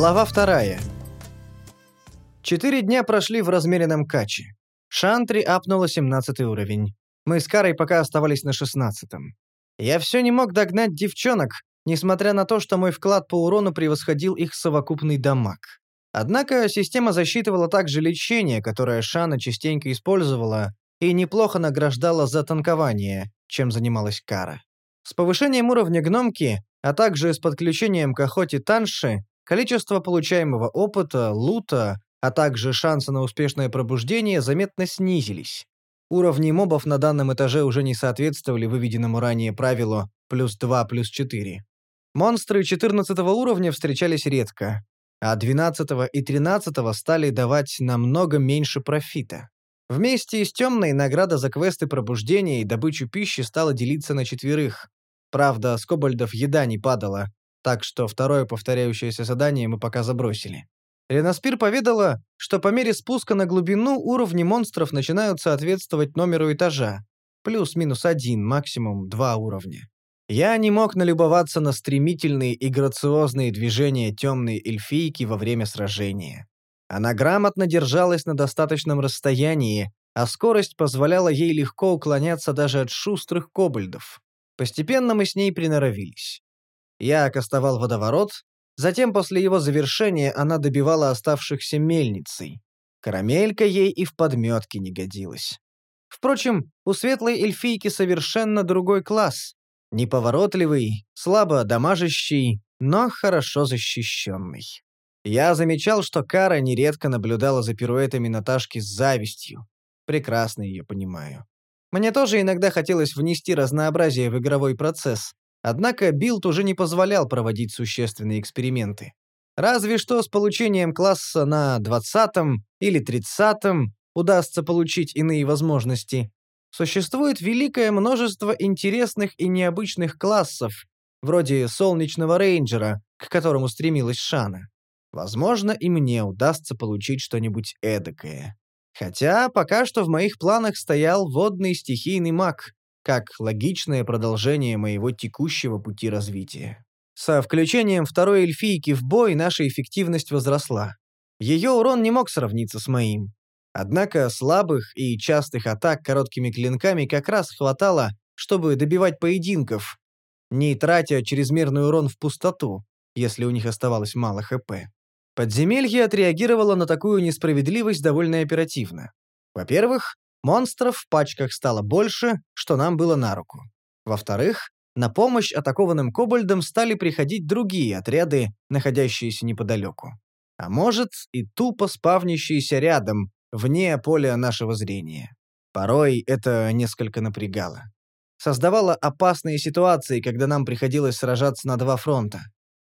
Глава вторая. Четыре дня прошли в размеренном каче. Шантри апнула 17 уровень. Мы с Карой пока оставались на 16-м. Я все не мог догнать девчонок, несмотря на то, что мой вклад по урону превосходил их совокупный дамаг. Однако система засчитывала также лечение, которое Шана частенько использовала, и неплохо награждала за танкование, чем занималась Кара. С повышением уровня гномки, а также с подключением к охоте Танши, количество получаемого опыта, лута, а также шансы на успешное пробуждение заметно снизились. Уровни мобов на данном этаже уже не соответствовали выведенному ранее правилу плюс 2 плюс 4. Монстры 14 уровня встречались редко, а 12 и 13 стали давать намного меньше профита. Вместе с темной награда за квесты пробуждения и добычу пищи стала делиться на четверых. Правда, с кобальдов еда не падала, так что второе повторяющееся задание мы пока забросили. Ренаспир поведала, что по мере спуска на глубину уровни монстров начинают соответствовать номеру этажа. Плюс-минус один, максимум два уровня. Я не мог налюбоваться на стремительные и грациозные движения темной эльфийки во время сражения. Она грамотно держалась на достаточном расстоянии, а скорость позволяла ей легко уклоняться даже от шустрых кобальдов. Постепенно мы с ней приноровились. Я кастовал водоворот, затем после его завершения она добивала оставшихся мельницей. Карамелька ей и в подметке не годилась. Впрочем, у светлой эльфийки совершенно другой класс, Неповоротливый, слабо дамажащий, но хорошо защищенный. Я замечал, что Кара нередко наблюдала за пируэтами Наташки с завистью. Прекрасно ее понимаю. Мне тоже иногда хотелось внести разнообразие в игровой процесс, однако билд уже не позволял проводить существенные эксперименты. Разве что с получением класса на 20 или 30 удастся получить иные возможности, Существует великое множество интересных и необычных классов, вроде солнечного рейнджера, к которому стремилась Шана. Возможно, и мне удастся получить что-нибудь эдакое. Хотя пока что в моих планах стоял водный стихийный маг, как логичное продолжение моего текущего пути развития. Со включением второй эльфийки в бой наша эффективность возросла. Ее урон не мог сравниться с моим. Однако слабых и частых атак короткими клинками как раз хватало, чтобы добивать поединков, не тратя чрезмерный урон в пустоту, если у них оставалось мало ХП. Подземелье отреагировало на такую несправедливость довольно оперативно. Во-первых, монстров в пачках стало больше, что нам было на руку. Во-вторых, на помощь атакованным кобальдам стали приходить другие отряды, находящиеся неподалеку. А может, и тупо спавнящиеся рядом, вне поля нашего зрения. Порой это несколько напрягало. Создавало опасные ситуации, когда нам приходилось сражаться на два фронта.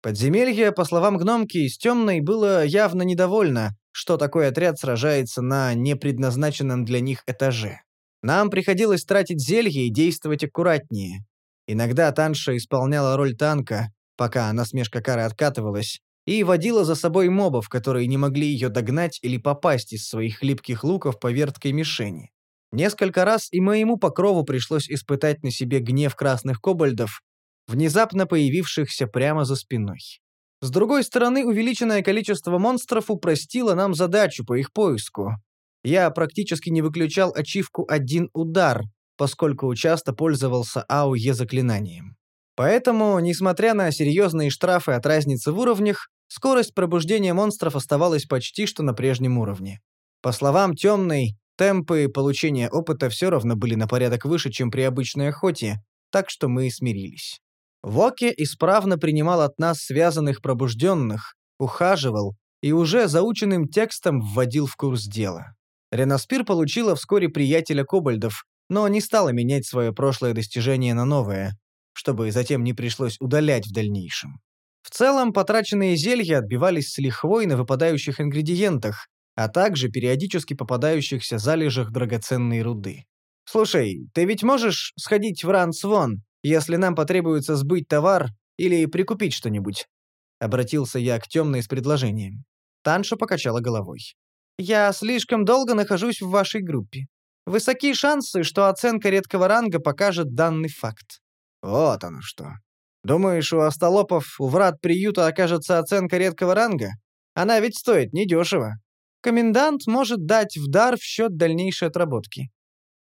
Подземелье, по словам гномки, с темной было явно недовольно, что такой отряд сражается на непредназначенном для них этаже. Нам приходилось тратить зелье и действовать аккуратнее. Иногда Танша исполняла роль танка, пока насмешка Кары откатывалась, и водила за собой мобов, которые не могли ее догнать или попасть из своих хлипких луков по верткой мишени. Несколько раз и моему покрову пришлось испытать на себе гнев красных кобальдов, внезапно появившихся прямо за спиной. С другой стороны, увеличенное количество монстров упростило нам задачу по их поиску. Я практически не выключал ачивку «один удар», поскольку часто пользовался АУЕ заклинанием. Поэтому, несмотря на серьезные штрафы от разницы в уровнях, скорость пробуждения монстров оставалась почти что на прежнем уровне. По словам Темной, темпы получения опыта все равно были на порядок выше, чем при обычной охоте, так что мы смирились. Воке исправно принимал от нас связанных пробужденных, ухаживал и уже заученным текстом вводил в курс дела. Ренаспир получила вскоре приятеля кобальдов, но не стала менять свое прошлое достижение на новое, чтобы затем не пришлось удалять в дальнейшем. В целом, потраченные зелья отбивались с лихвой на выпадающих ингредиентах, а также периодически попадающихся залежах драгоценной руды. «Слушай, ты ведь можешь сходить в Рансвон, если нам потребуется сбыть товар или прикупить что-нибудь?» Обратился я к темной с предложением. Танша покачала головой. «Я слишком долго нахожусь в вашей группе. Высокие шансы, что оценка редкого ранга покажет данный факт. Вот оно что. Думаешь, у остолопов у врат приюта окажется оценка редкого ранга? Она ведь стоит недешево. Комендант может дать в дар в счет дальнейшей отработки.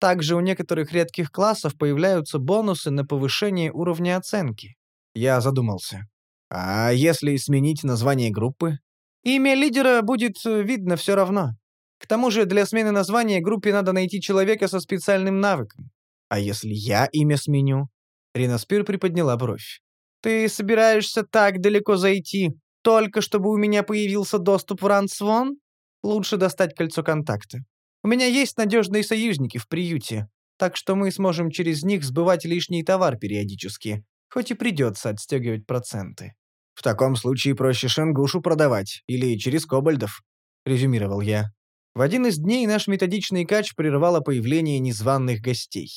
Также у некоторых редких классов появляются бонусы на повышение уровня оценки. Я задумался. А если сменить название группы? Имя лидера будет э, видно все равно. К тому же для смены названия группе надо найти человека со специальным навыком. А если я имя сменю? Риноспир приподняла бровь. Ты собираешься так далеко зайти, только чтобы у меня появился доступ в Рансвон? Лучше достать кольцо контакта. У меня есть надежные союзники в приюте, так что мы сможем через них сбывать лишний товар периодически, хоть и придется отстегивать проценты. В таком случае проще Шенгушу продавать или через кобальдов, резюмировал я. В один из дней наш методичный кач прервало появление незваных гостей.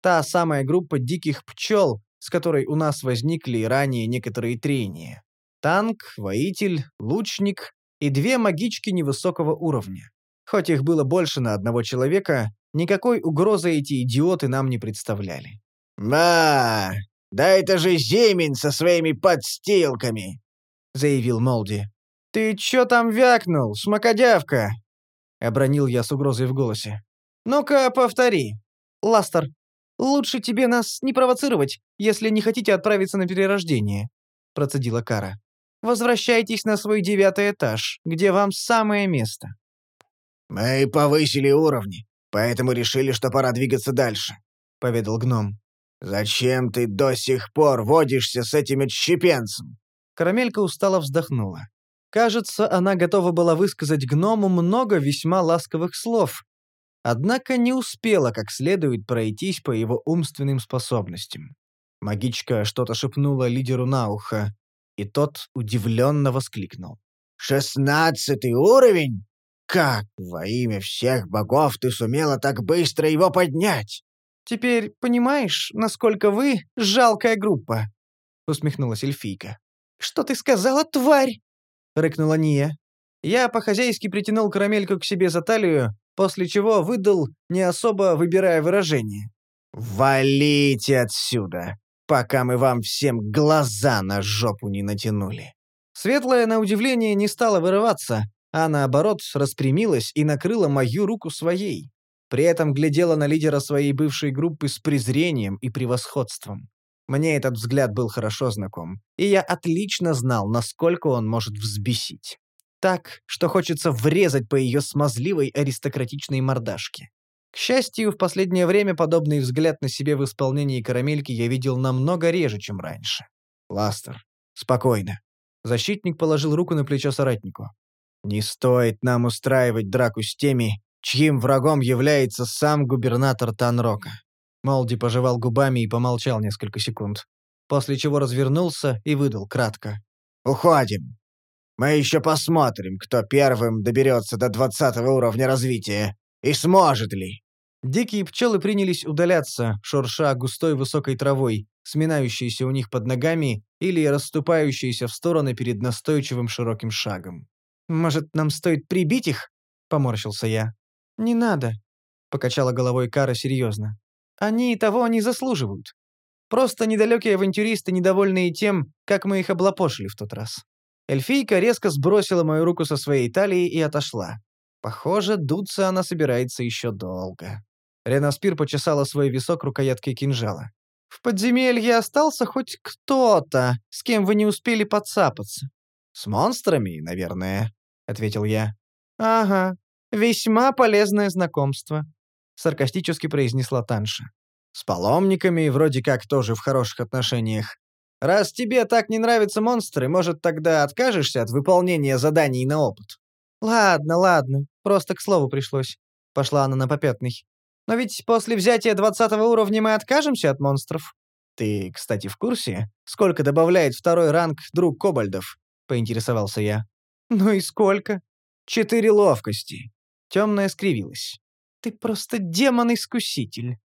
Та самая группа диких пчел, с которой у нас возникли ранее некоторые трения. Танк, воитель, лучник и две магички невысокого уровня. Хоть их было больше на одного человека, никакой угрозы эти идиоты нам не представляли. «Ба, да это же Зимин со своими подстилками!» — заявил Молди. «Ты чё там вякнул, шмакодявка?» — обронил я с угрозой в голосе. «Ну-ка, повтори. Ластер, лучше тебе нас не провоцировать, если не хотите отправиться на перерождение», — процедила Кара. «Возвращайтесь на свой девятый этаж, где вам самое место». «Мы повысили уровни, поэтому решили, что пора двигаться дальше», — поведал гном. «Зачем ты до сих пор водишься с этим отщепенцем?» Карамелька устало вздохнула. Кажется, она готова была высказать гному много весьма ласковых слов, однако не успела как следует пройтись по его умственным способностям. Магичка что-то шепнула лидеру на ухо, и тот удивленно воскликнул. «Шестнадцатый уровень? Как во имя всех богов ты сумела так быстро его поднять?» «Теперь понимаешь, насколько вы жалкая группа?» — усмехнулась эльфийка. «Что ты сказала, тварь?» — рыкнула Ния. Я по-хозяйски притянул карамельку к себе за талию, после чего выдал, не особо выбирая выражение. «Валите отсюда, пока мы вам всем глаза на жопу не натянули». Светлая, на удивление, не стала вырываться, а наоборот распрямилась и накрыла мою руку своей. При этом глядела на лидера своей бывшей группы с презрением и превосходством. Мне этот взгляд был хорошо знаком, и я отлично знал, насколько он может взбесить. Так, что хочется врезать по ее смазливой аристократичной мордашке. К счастью, в последнее время подобный взгляд на себе в исполнении карамельки я видел намного реже, чем раньше. «Ластер, спокойно». Защитник положил руку на плечо соратнику. Не стоит нам устраивать драку с теми, чьим врагом является сам губернатор Танрока. Молди пожевал губами и помолчал несколько секунд, после чего развернулся и выдал кратко. «Уходим. Мы еще посмотрим, кто первым доберется до двадцатого уровня развития. И сможет ли». Дикие пчелы принялись удаляться, шурша густой высокой травой, сминающейся у них под ногами или расступающейся в стороны перед настойчивым широким шагом. «Может, нам стоит прибить их?» — поморщился я. «Не надо», — покачала головой Кара серьезно. «Они того не заслуживают. Просто недалекие авантюристы, недовольные тем, как мы их облапошили в тот раз». Эльфийка резко сбросила мою руку со своей талии и отошла. Похоже, дуться она собирается еще долго. Ренаспир почесала свой висок рукояткой кинжала. «В подземелье остался хоть кто-то, с кем вы не успели подцапаться?» «С монстрами, наверное», — ответил я. «Ага, весьма полезное знакомство», — саркастически произнесла Танша. «С паломниками вроде как тоже в хороших отношениях. Раз тебе так не нравятся монстры, может, тогда откажешься от выполнения заданий на опыт?» «Ладно, ладно, просто к слову пришлось», — пошла она на попятный. «Но ведь после взятия двадцатого уровня мы откажемся от монстров». «Ты, кстати, в курсе, сколько добавляет второй ранг друг Кобальдов?» — поинтересовался я. «Ну и сколько?» «Четыре ловкости». Темная скривилась. «Ты просто демон-искуситель.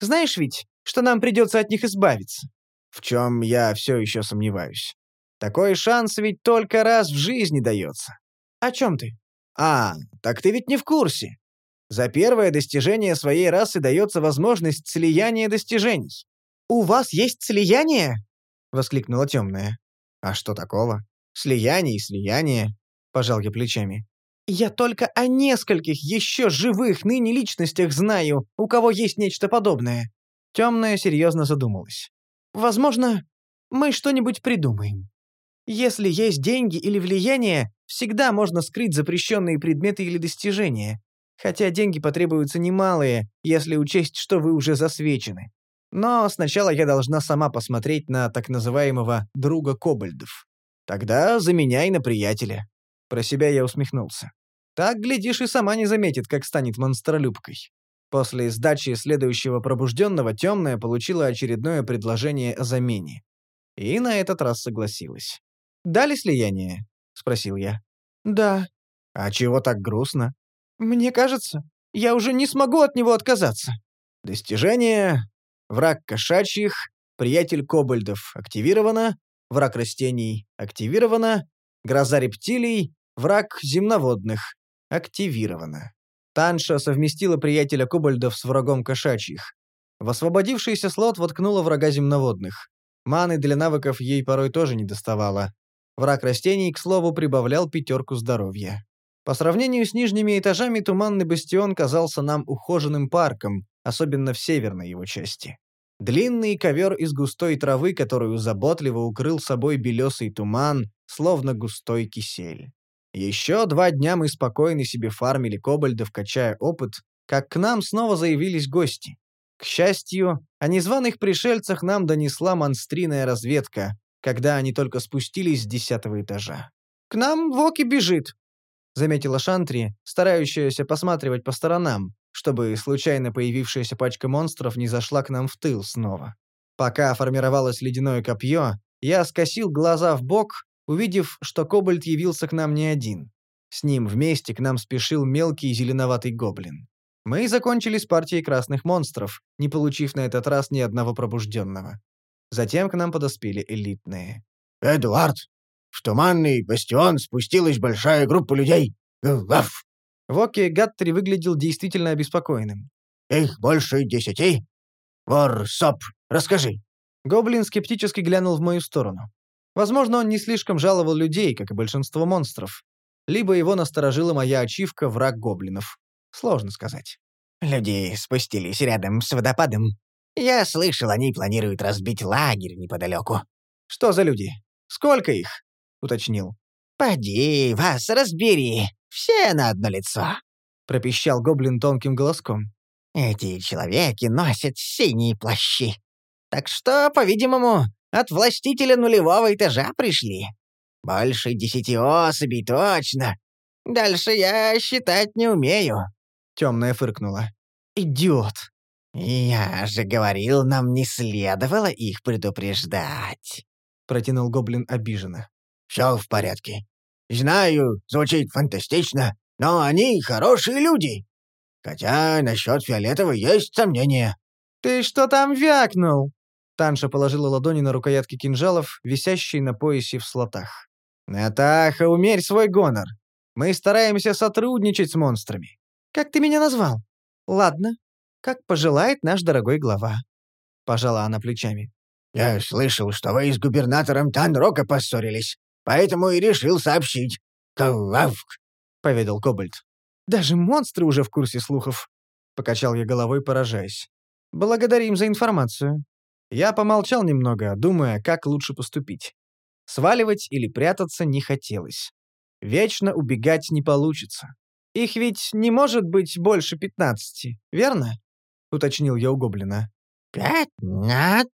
Знаешь ведь, что нам придется от них избавиться?» «В чем я все еще сомневаюсь. Такой шанс ведь только раз в жизни дается». «О чем ты?» «А, так ты ведь не в курсе. За первое достижение своей расы дается возможность слияния достижений». «У вас есть слияние?» воскликнула темная. «А что такого? Слияние и слияние», — пожал я плечами. «Я только о нескольких еще живых ныне личностях знаю, у кого есть нечто подобное». Темная серьезно задумалась. «Возможно, мы что-нибудь придумаем. Если есть деньги или влияние, всегда можно скрыть запрещенные предметы или достижения. Хотя деньги потребуются немалые, если учесть, что вы уже засвечены. Но сначала я должна сама посмотреть на так называемого «друга кобальдов». Тогда заменяй на приятеля. Про себя я усмехнулся. Так, глядишь, и сама не заметит, как станет монстролюбкой. После сдачи следующего пробужденного темная получила очередное предложение о замене. И на этот раз согласилась. «Дали слияние?» — спросил я. «Да». «А чего так грустно?» «Мне кажется, я уже не смогу от него отказаться». Достижение. Враг кошачьих, приятель кобальдов активировано, враг растений активировано, гроза рептилий, враг земноводных активировано. Танша совместила приятеля кобальдов с врагом кошачьих. В освободившийся слот воткнула врага земноводных. Маны для навыков ей порой тоже не доставало. Враг растений, к слову, прибавлял пятерку здоровья. По сравнению с нижними этажами Туманный Бастион казался нам ухоженным парком, особенно в северной его части. Длинный ковер из густой травы, которую заботливо укрыл собой белесый туман, словно густой кисель. Еще два дня мы спокойно себе фармили кобальдов, качая опыт, как к нам снова заявились гости. К счастью, о незваных пришельцах нам донесла монстриная разведка, когда они только спустились с десятого этажа. «К нам Воки бежит», — заметила Шантри, старающаяся посматривать по сторонам, чтобы случайно появившаяся пачка монстров не зашла к нам в тыл снова. Пока формировалось ледяное копье, я скосил глаза в бок, увидев, что кобальт явился к нам не один. С ним вместе к нам спешил мелкий зеленоватый гоблин. Мы закончили с партией красных монстров, не получив на этот раз ни одного пробужденного. Затем к нам подоспели элитные. «Эдуард, в туманный бастион спустилась большая группа людей. Гав!» Воки Гаттери выглядел действительно обеспокоенным. «Их больше десяти? Вор Соп, расскажи». Гоблин скептически глянул в мою сторону. Возможно, он не слишком жаловал людей, как и большинство монстров. Либо его насторожила моя ачивка «Враг гоблинов». Сложно сказать. Люди спустились рядом с водопадом. Я слышал, они планируют разбить лагерь неподалеку. Что за люди? Сколько их? уточнил. «Поди, вас разбери, все на одно лицо», — пропищал гоблин тонким голоском. «Эти человеки носят синие плащи. Так что, по-видимому, от властителя нулевого этажа пришли. Больше десяти особей точно. Дальше я считать не умею». Темная фыркнула. «Идиот!» «Я же говорил, нам не следовало их предупреждать», — протянул гоблин обиженно. Все в порядке. Знаю, звучит фантастично, но они хорошие люди. Хотя насчет фиолетовой есть сомнения». «Ты что там вякнул?» Танша положила ладони на рукоятки кинжалов, висящие на поясе в слотах. «Натаха, умерь свой гонор. Мы стараемся сотрудничать с монстрами. Как ты меня назвал? Ладно, как пожелает наш дорогой глава». Пожала она плечами. «Я слышал, что вы с губернатором Танрока поссорились. Поэтому и решил сообщить. Кававк!» — поведал Кобальт. «Даже монстры уже в курсе слухов», — покачал я головой, поражаясь. «Благодарим за информацию». Я помолчал немного, думая, как лучше поступить. Сваливать или прятаться не хотелось. Вечно убегать не получится. Их ведь не может быть больше пятнадцати, верно? Уточнил я у гоблина. «Пятнадцать?»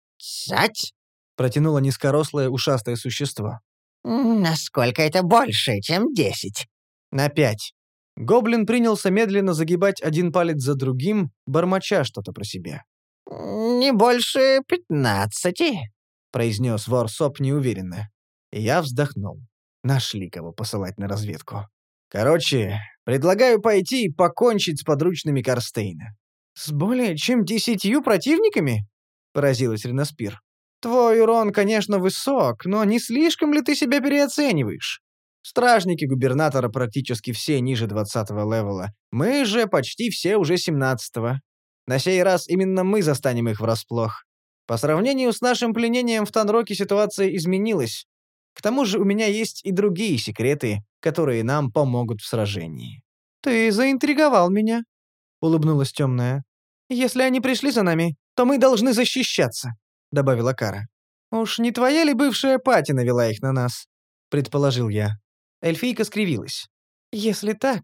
— протянуло низкорослое ушастое существо. «Насколько это больше, чем десять?» «На пять». Гоблин принялся медленно загибать один палец за другим, бормоча что-то про себя. «Не больше пятнадцати», — произнес вор Соп неуверенно. И я вздохнул. Нашли кого посылать на разведку. Короче, предлагаю пойти и покончить с подручными Карстейна. «С более чем десятью противниками?» — поразилась Реноспир. Твой урон, конечно, высок, но не слишком ли ты себя переоцениваешь? Стражники губернатора практически все ниже 20-го левела. Мы же почти все уже 17-го. На сей раз именно мы застанем их врасплох. По сравнению с нашим пленением в Танроке ситуация изменилась. К тому же у меня есть и другие секреты, которые нам помогут в сражении». «Ты заинтриговал меня», — улыбнулась темная. «Если они пришли за нами, то мы должны защищаться», — добавила Кара. «Уж не твоя ли бывшая пати навела их на нас?» — предположил я. Эльфийка скривилась. «Если так,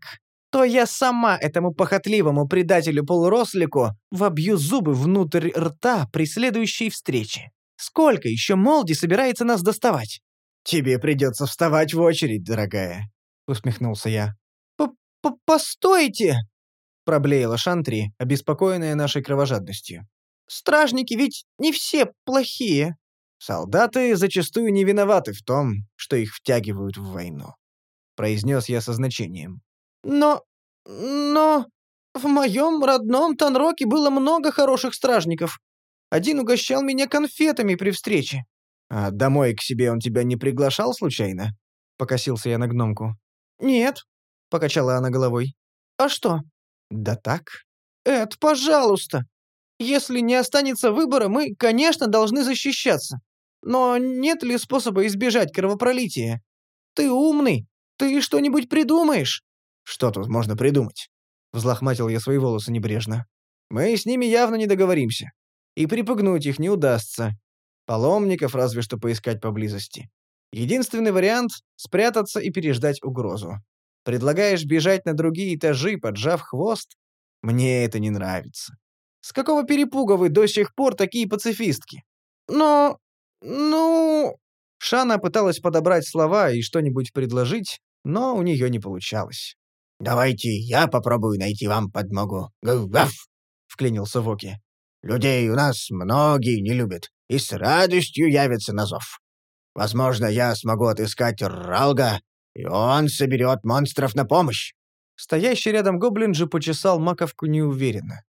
то я сама этому похотливому предателю-полурослику вобью зубы внутрь рта при следующей встрече. Сколько еще Молди собирается нас доставать?» «Тебе придется вставать в очередь, дорогая», — усмехнулся я. П -п «Постойте!» — проблеяла Шантри, обеспокоенная нашей кровожадностью. «Стражники ведь не все плохие». «Солдаты зачастую не виноваты в том, что их втягивают в войну», — произнес я со значением. «Но... но... в моем родном Танроке было много хороших стражников. Один угощал меня конфетами при встрече». «А домой к себе он тебя не приглашал случайно?» — покосился я на гномку. «Нет», — покачала она головой. «А что?» «Да так». «Эд, пожалуйста. Если не останется выбора, мы, конечно, должны защищаться. Но нет ли способа избежать кровопролития? Ты умный, ты что-нибудь придумаешь?» «Что тут можно придумать?» Взлохматил я свои волосы небрежно. «Мы с ними явно не договоримся. И припугнуть их не удастся. Паломников разве что поискать поблизости. Единственный вариант — спрятаться и переждать угрозу. Предлагаешь бежать на другие этажи, поджав хвост? Мне это не нравится. С какого перепуга вы до сих пор такие пацифистки? Но... ну... Шана пыталась подобрать слова и что-нибудь предложить, но у нее не получалось. «Давайте я попробую найти вам подмогу. Гав!» — вклинился Воки. «Людей у нас многие не любят и с радостью явятся на зов. Возможно, я смогу отыскать Ралга, и он соберет монстров на помощь». Стоящий рядом гоблин же почесал маковку неуверенно.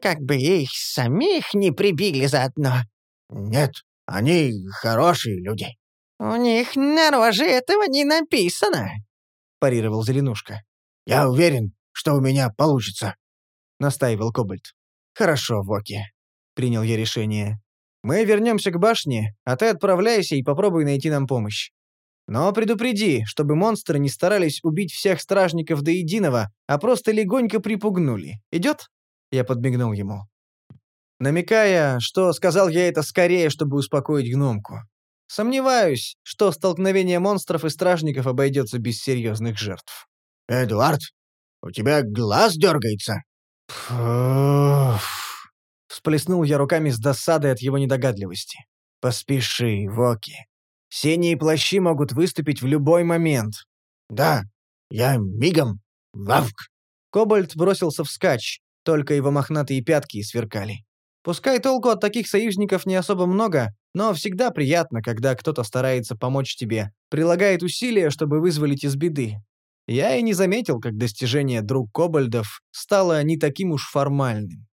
«Как бы их самих не прибили заодно». «Нет, они хорошие люди». «У них на роже этого не написано», — парировал Зеленушка. «Я уверен, что у меня получится», — настаивал Кобальт. «Хорошо, Воки», — принял я решение. «Мы вернемся к башне, а ты отправляйся и попробуй найти нам помощь. Но предупреди, чтобы монстры не старались убить всех стражников до единого, а просто легонько припугнули. Идет?» Я подмигнул ему. Намекая, что сказал я это скорее, чтобы успокоить гномку. Сомневаюсь, что столкновение монстров и стражников обойдется без серьезных жертв. «Эдуард, у тебя глаз дергается?» Фуф. Всплеснул я руками с досадой от его недогадливости. «Поспеши, Воки. Синие плащи могут выступить в любой момент». «Да, я мигом. Вавк!» Кобальт бросился вскачь, только его мохнатые пятки сверкали. Пускай толку от таких союзников не особо много, но всегда приятно, когда кто-то старается помочь тебе, прилагает усилия, чтобы вызволить из беды. Я и не заметил, как достижение друг Кобальдов стало не таким уж формальным.